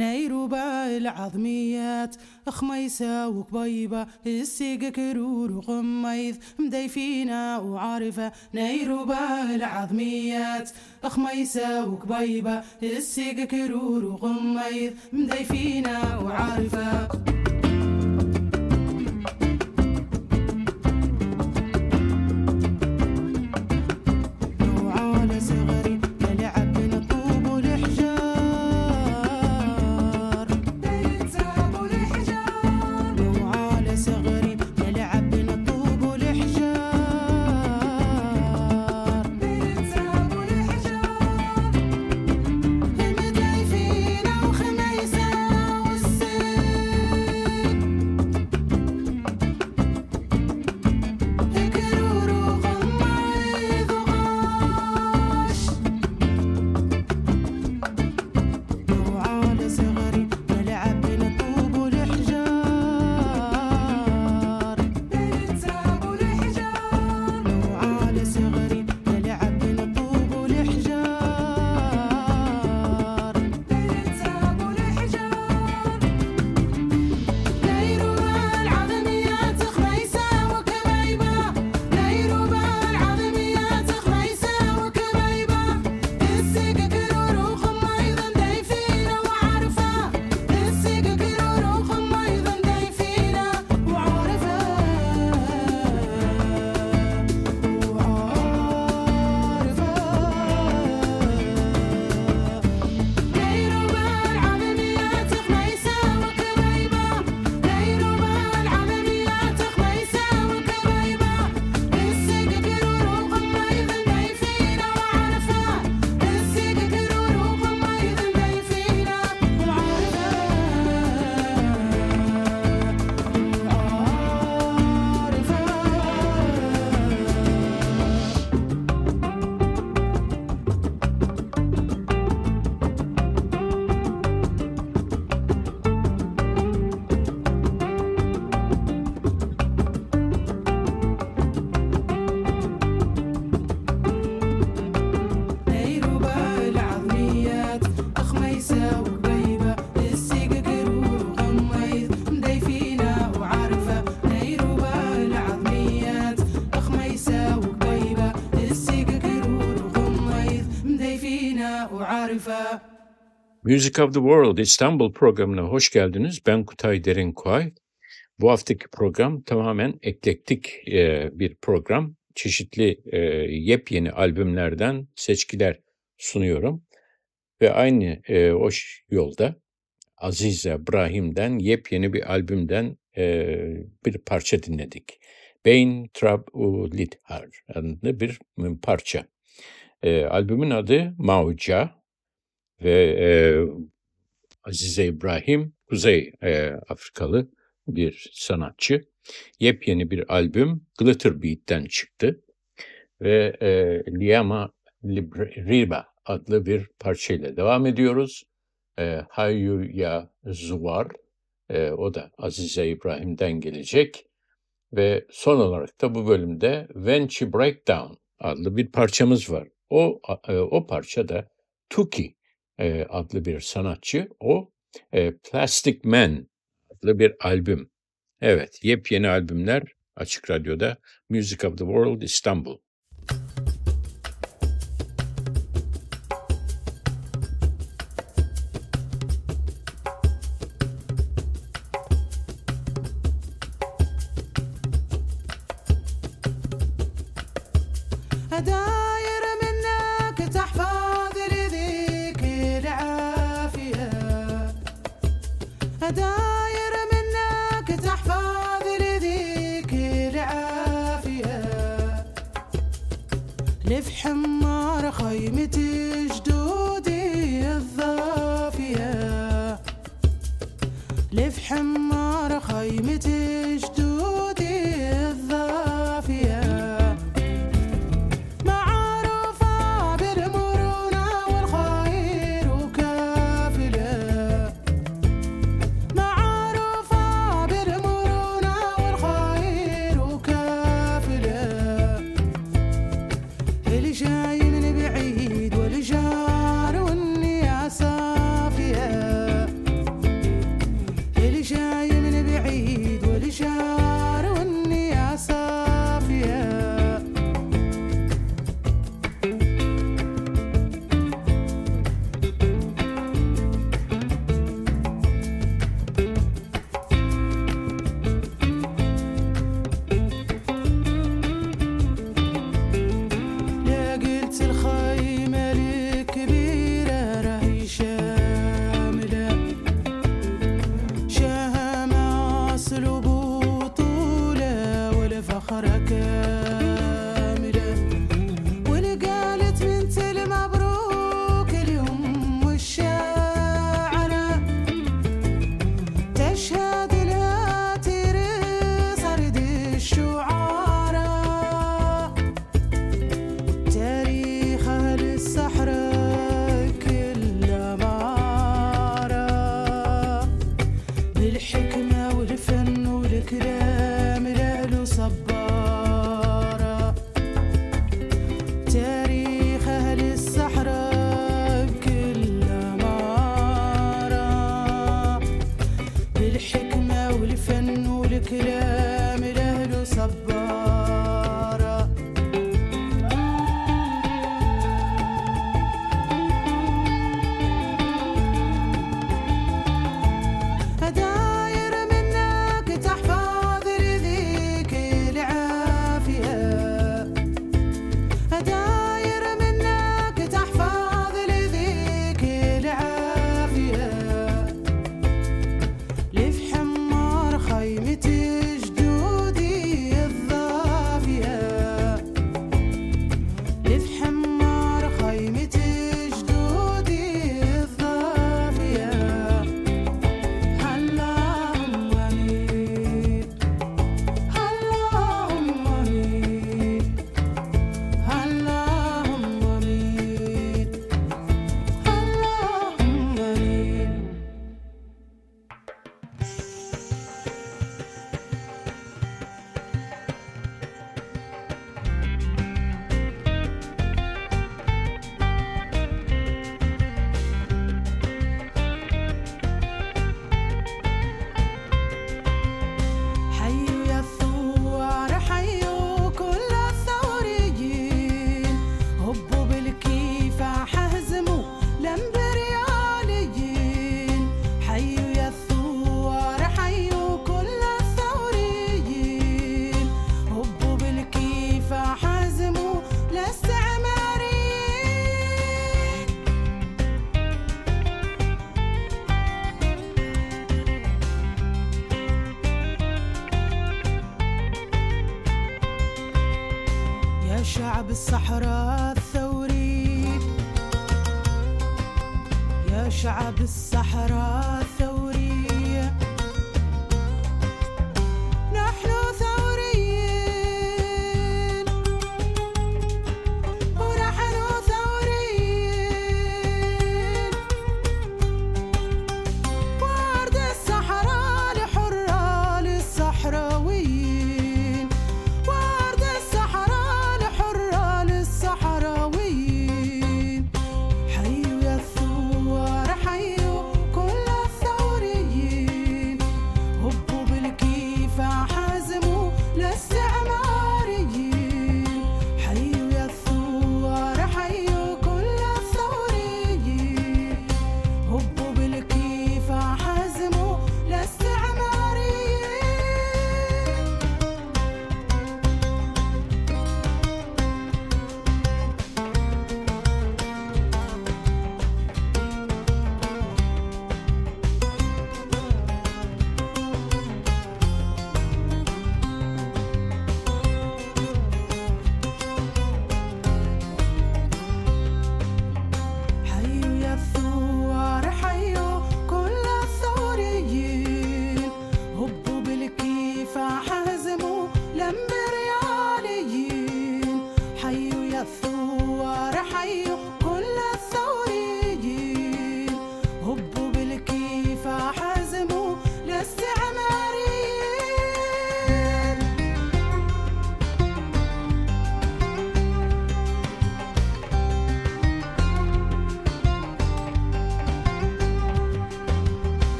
ناير وباع العظميات خميسة وكبيبة السيقة كرور وغميض مدايفينا وعارفة. ناير وباع العظميات خميسة وكبيبة السيقة كرور وغميض مدايفينا وعارفة. Music of the World İstanbul programına hoş geldiniz. Ben Kutay Derinkuay. Bu haftaki program tamamen eklektik e, bir program. Çeşitli e, yepyeni albümlerden seçkiler sunuyorum. Ve aynı e, o yolda Azize Brahim'den yepyeni bir albümden e, bir parça dinledik. Beyn Trab u Lithar adlı bir parça. E, albümün adı Mauca ve e, Azize İbrahim Kuzey e, Afrikalı bir sanatçı. Yepyeni bir albüm Glitter Beat'ten çıktı ve e, Liama Riba adlı bir parçayla devam ediyoruz. E, Hayu Ya Zuvar e, o da Azize İbrahim'den gelecek ve son olarak da bu bölümde She Breakdown adlı bir parçamız var. O e, o parça da Tuki e, adlı bir sanatçı. O e, Plastic Man adlı bir albüm. Evet, yepyeni albümler Açık Radyo'da Music of the World İstanbul.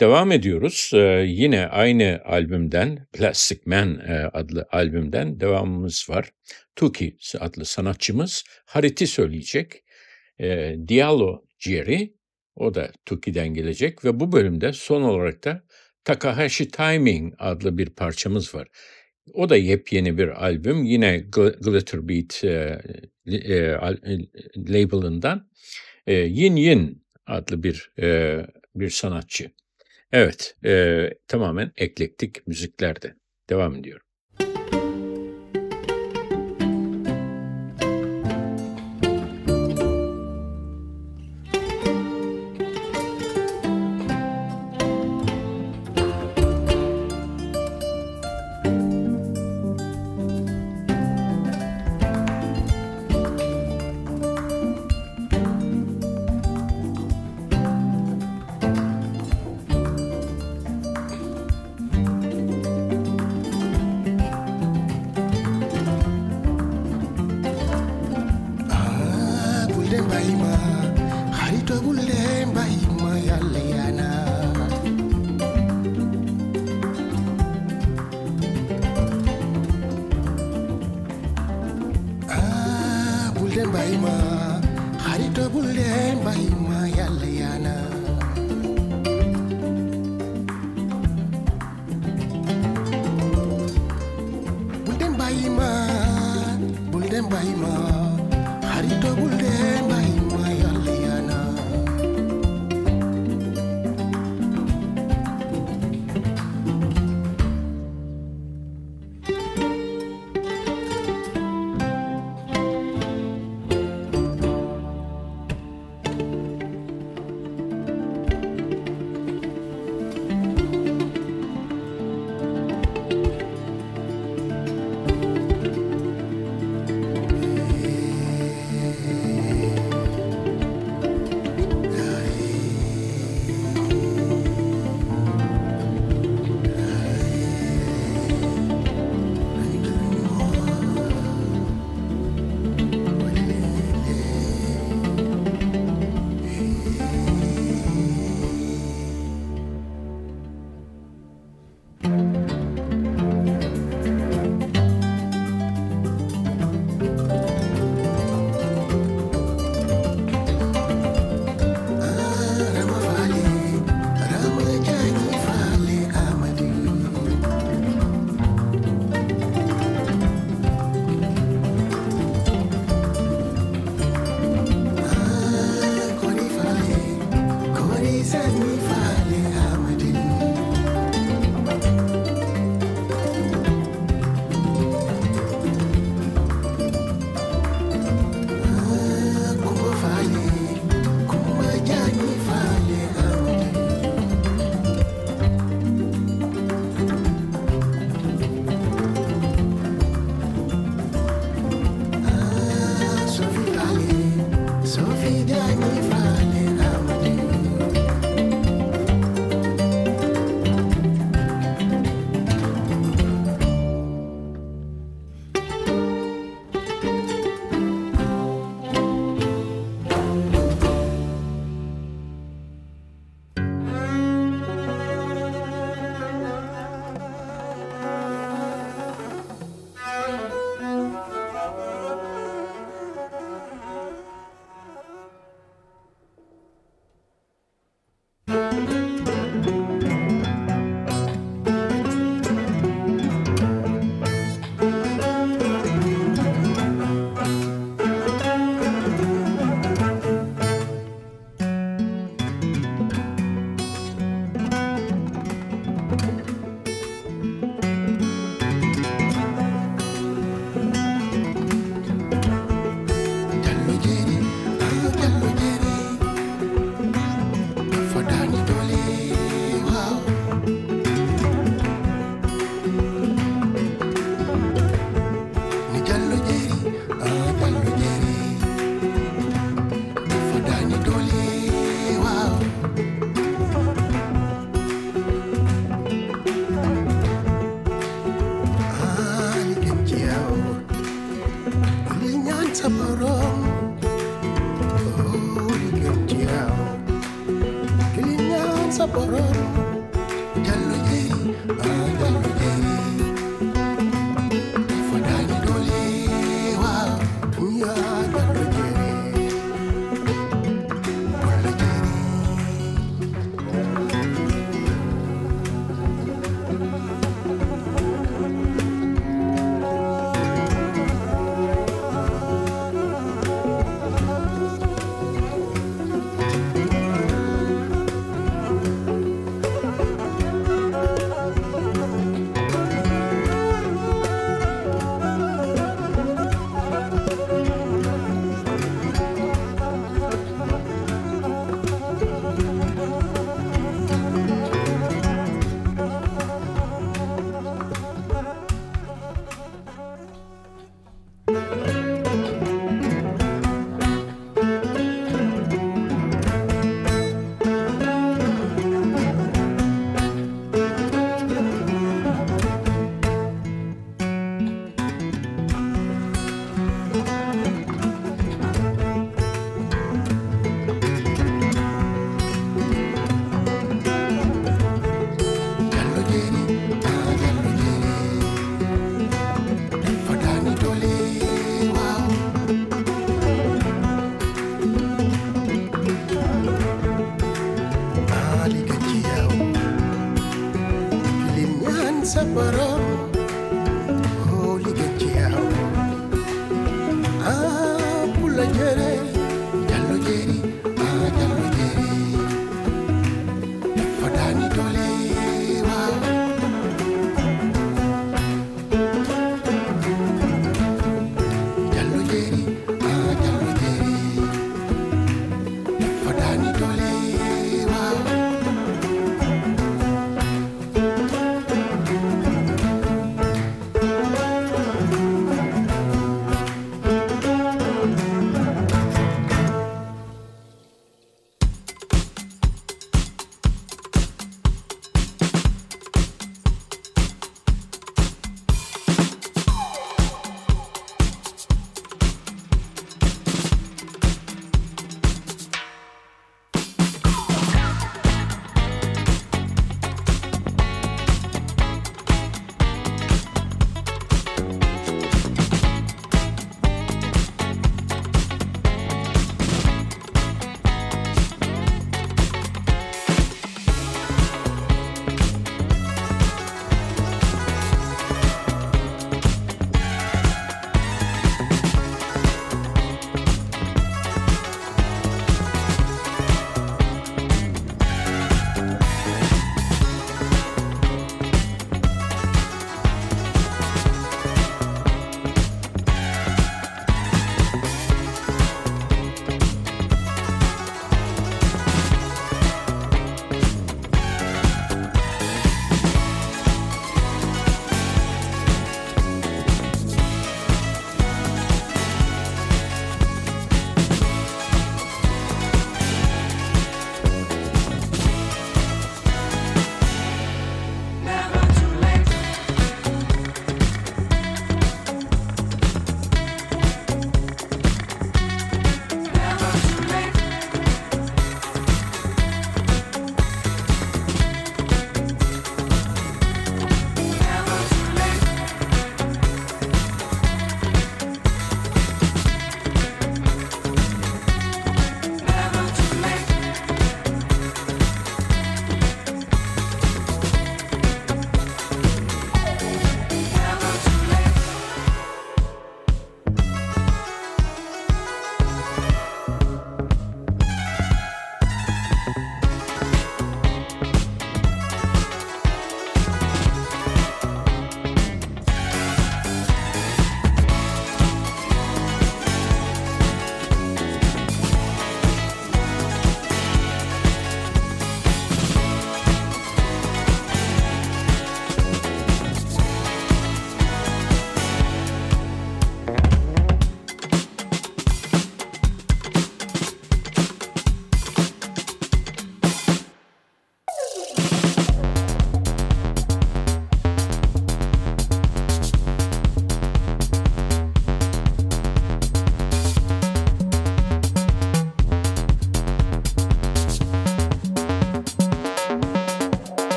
Devam ediyoruz. Ee, yine aynı albümden Plastic Man e, adlı albümden devamımız var. Tuki adlı sanatçımız Harit'i söyleyecek. E, Diallo Jerry o da Tuki'den gelecek ve bu bölümde son olarak da Takahashi Timing adlı bir parçamız var. O da yepyeni bir albüm. Yine Gl- Glitter Beat e, e, e, label'ından e, Yin Yin adlı bir e, bir sanatçı. Evet, e, tamamen eklektik müziklerde. Devam ediyorum.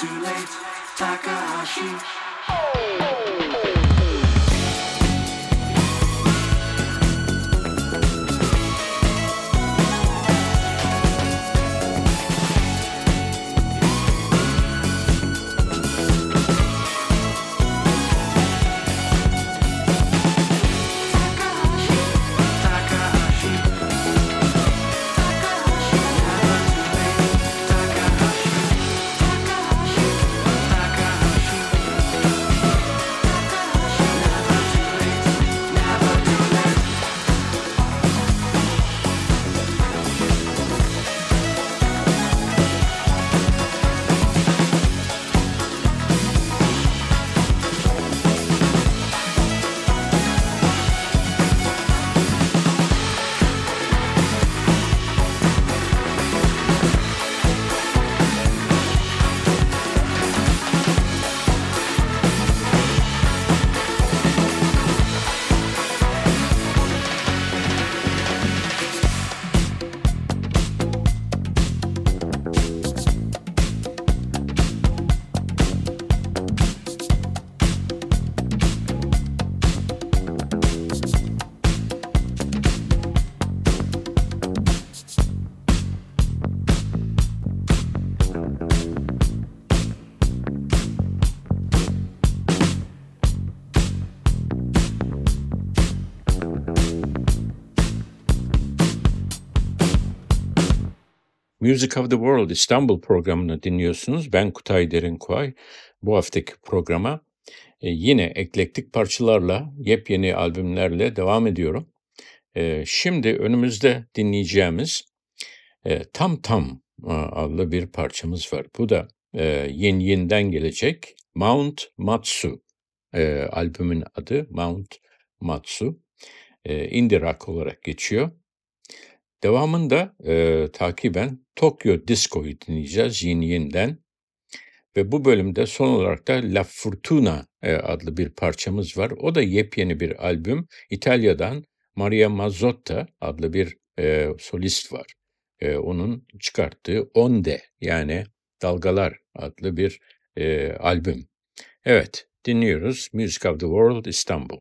Too late, Takahashi. Music of the World İstanbul programını dinliyorsunuz. Ben Kutay Derinkuay. Bu haftaki programa e, yine eklektik parçalarla, yepyeni albümlerle devam ediyorum. E, şimdi önümüzde dinleyeceğimiz e, Tam Tam adlı bir parçamız var. Bu da Yin Yin'den gelecek Mount Matsu albümün adı Mount Matsu. İndie rock olarak geçiyor. Devamında e, takiben Tokyo Disco'yu dinleyeceğiz Yin. Ve bu bölümde son olarak da La Fortuna e, adlı bir parçamız var. O da yepyeni bir albüm. İtalya'dan Maria Mazzotta adlı bir e, solist var. E, onun çıkarttığı Onde yani Dalgalar adlı bir e, albüm. Evet dinliyoruz Music of the World İstanbul.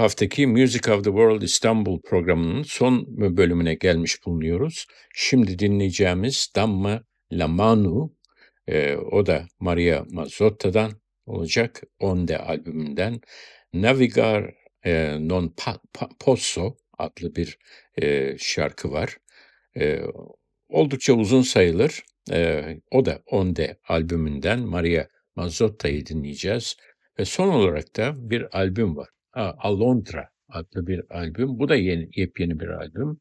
Bu haftaki Music of the World İstanbul programının son bölümüne gelmiş bulunuyoruz. Şimdi dinleyeceğimiz Damma La Manu, e, o da Maria Mazzotta'dan olacak, Onde albümünden. Navigar e, non Pa- Pa- Posso adlı bir e, şarkı var. E, oldukça uzun sayılır. E, o da Onde albümünden Maria Mazzotta'yı dinleyeceğiz. Ve son olarak da bir albüm var. Ha, Alondra adlı bir albüm. Bu da yeni, yepyeni bir albüm.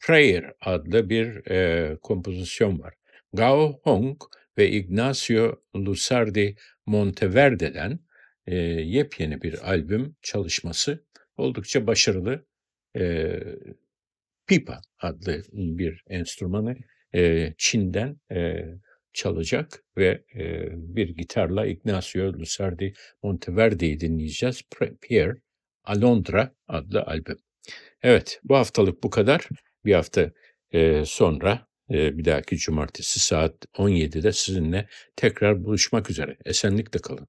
Prayer adlı bir e, kompozisyon var. Gao Hong ve Ignacio Lusardi Monteverde'den e, yepyeni bir albüm çalışması. Oldukça başarılı. E, pipa adlı bir enstrümanı e, Çin'den e, çalacak ve e, bir gitarla Ignacio Lusardi Monteverde'yi dinleyeceğiz. Pierre Alondra adlı albüm. Evet bu haftalık bu kadar. Bir hafta e, sonra e, bir dahaki cumartesi saat 17'de sizinle tekrar buluşmak üzere. Esenlikle kalın.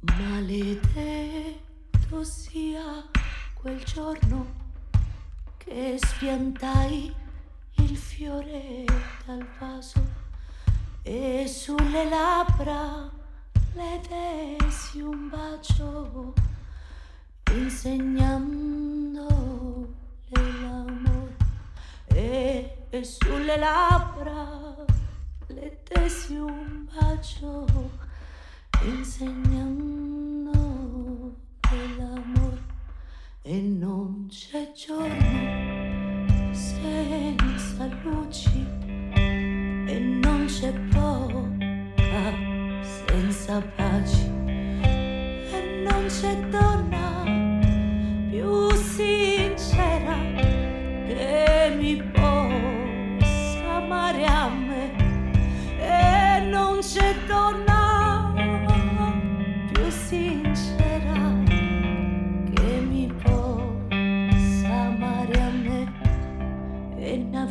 Maledetto sia quel giorno che spiantai il fiore dal vaso e sulle labbra le tesi un bacio insegnandole l'amore. E, e sulle labbra le tesi un bacio insegnando che l'amore e non c'è giorno senza luci e non c'è poca senza pace.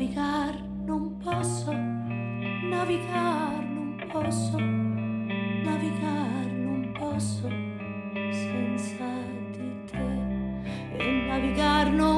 navigar non posso, navigar non posso, navigar non posso senza di te. E navigar non